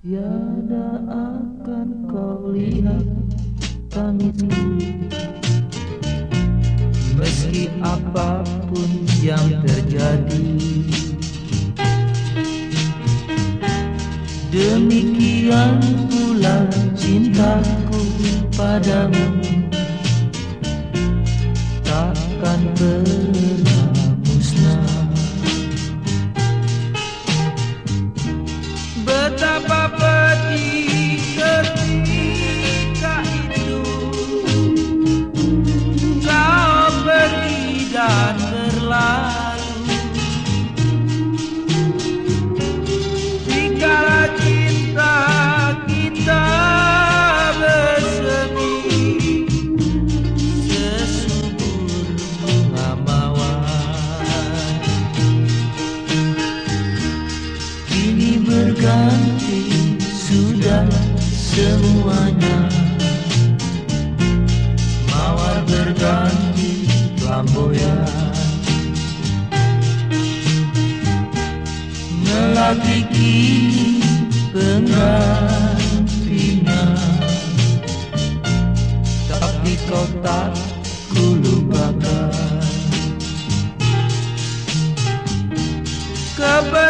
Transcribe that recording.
Tiada akan kau lihat tangisku Meski apa pun yang terjadi Demikian pula cintaku padamu. Takkan pernah musnah. Betapa berganti sudah semuanya. Mawar berganti flamboyan. Melati kini penggantinya. Tapi kau tak kulupakan. Kepergianku